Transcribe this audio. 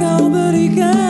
go, but can.